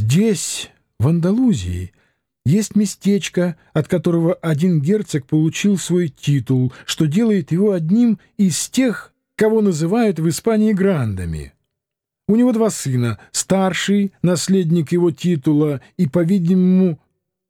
Здесь, в Андалузии, есть местечко, от которого один герцог получил свой титул, что делает его одним из тех, кого называют в Испании грандами. У него два сына, старший — наследник его титула и, по-видимому,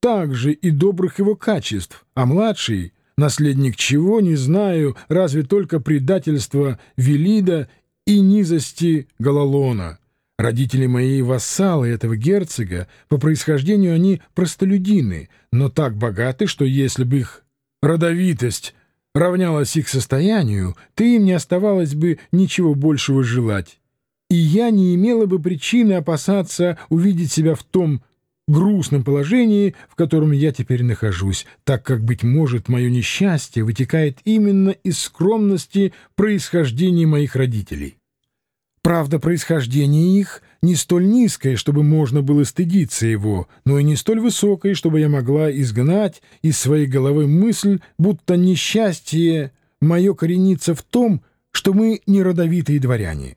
также и добрых его качеств, а младший — наследник чего, не знаю, разве только предательства Велида и низости Галалона. Родители мои вассалы этого герцога, по происхождению они простолюдины, но так богаты, что если бы их родовитость равнялась их состоянию, то им не оставалось бы ничего большего желать. И я не имела бы причины опасаться увидеть себя в том грустном положении, в котором я теперь нахожусь, так как, быть может, мое несчастье вытекает именно из скромности происхождения моих родителей. Правда, происхождение их не столь низкое, чтобы можно было стыдиться его, но и не столь высокое, чтобы я могла изгнать из своей головы мысль, будто несчастье мое коренится в том, что мы не родовитые дворяне.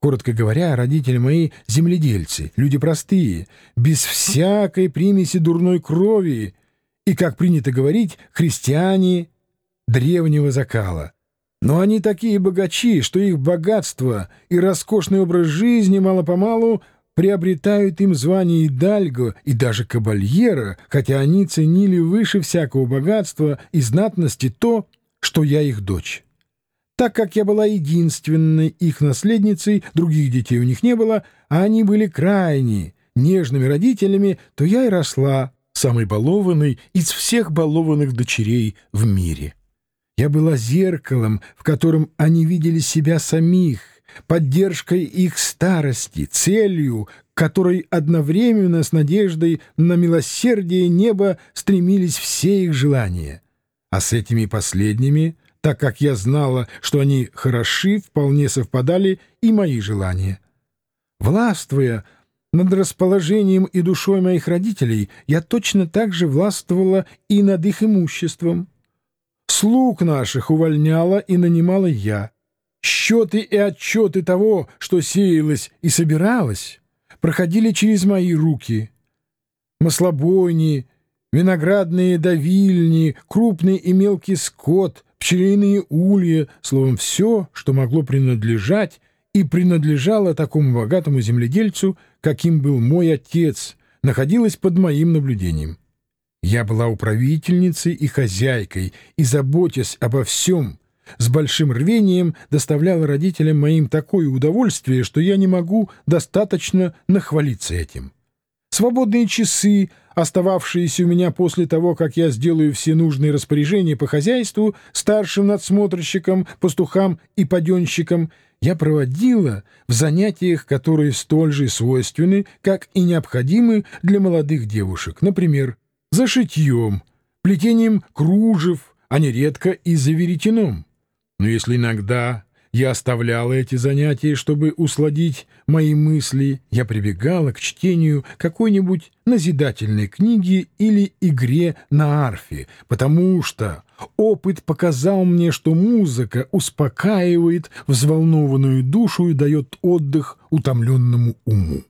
Коротко говоря, родители мои — земледельцы, люди простые, без всякой примеси дурной крови и, как принято говорить, христиане древнего закала. Но они такие богачи, что их богатство и роскошный образ жизни мало-помалу приобретают им звание идальго и даже кабальера, хотя они ценили выше всякого богатства и знатности то, что я их дочь. Так как я была единственной их наследницей, других детей у них не было, а они были крайне нежными родителями, то я и росла самой балованной из всех балованных дочерей в мире. Я была зеркалом, в котором они видели себя самих, поддержкой их старости, целью, которой одновременно с надеждой на милосердие неба стремились все их желания. А с этими последними, так как я знала, что они хороши, вполне совпадали и мои желания. Властвуя над расположением и душой моих родителей, я точно так же властвовала и над их имуществом. Слуг наших увольняла и нанимала я. Счеты и отчеты того, что сеялось и собиралось, проходили через мои руки. Маслобойни, виноградные давильни, крупный и мелкий скот, пчелиные улья, словом, все, что могло принадлежать и принадлежало такому богатому земледельцу, каким был мой отец, находилось под моим наблюдением. Я была управительницей и хозяйкой, и, заботясь обо всем, с большим рвением доставляла родителям моим такое удовольствие, что я не могу достаточно нахвалиться этим. Свободные часы, остававшиеся у меня после того, как я сделаю все нужные распоряжения по хозяйству, старшим надсмотрщикам, пастухам и паденщикам, я проводила в занятиях, которые столь же свойственны, как и необходимы для молодых девушек, например, за шитьем, плетением кружев, а нередко и за веретеном. Но если иногда я оставляла эти занятия, чтобы усладить мои мысли, я прибегала к чтению какой-нибудь назидательной книги или игре на арфе, потому что опыт показал мне, что музыка успокаивает взволнованную душу и дает отдых утомленному уму.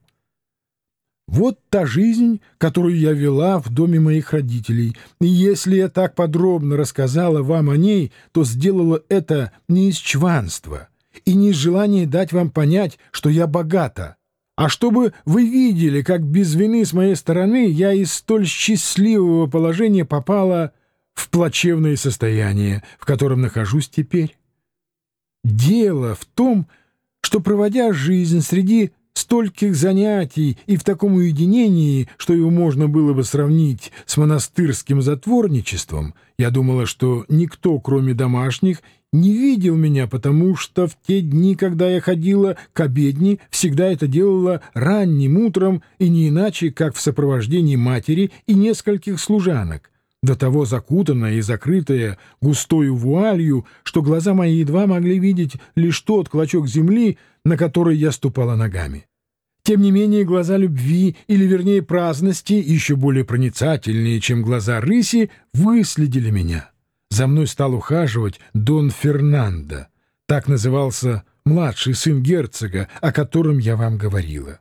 Вот та жизнь, которую я вела в доме моих родителей. И если я так подробно рассказала вам о ней, то сделала это не из чванства и не из желания дать вам понять, что я богата, а чтобы вы видели, как без вины с моей стороны я из столь счастливого положения попала в плачевное состояние, в котором нахожусь теперь. Дело в том, что, проводя жизнь среди стольких занятий и в таком уединении, что его можно было бы сравнить с монастырским затворничеством, я думала, что никто, кроме домашних, не видел меня, потому что в те дни, когда я ходила к обедне, всегда это делала ранним утром и не иначе, как в сопровождении матери и нескольких служанок, до того закутанная и закрытая густою вуалью, что глаза мои едва могли видеть лишь тот клочок земли, на который я ступала ногами. Тем не менее, глаза любви, или вернее праздности, еще более проницательные, чем глаза рыси, выследили меня. За мной стал ухаживать Дон Фернандо. Так назывался младший сын герцога, о котором я вам говорила.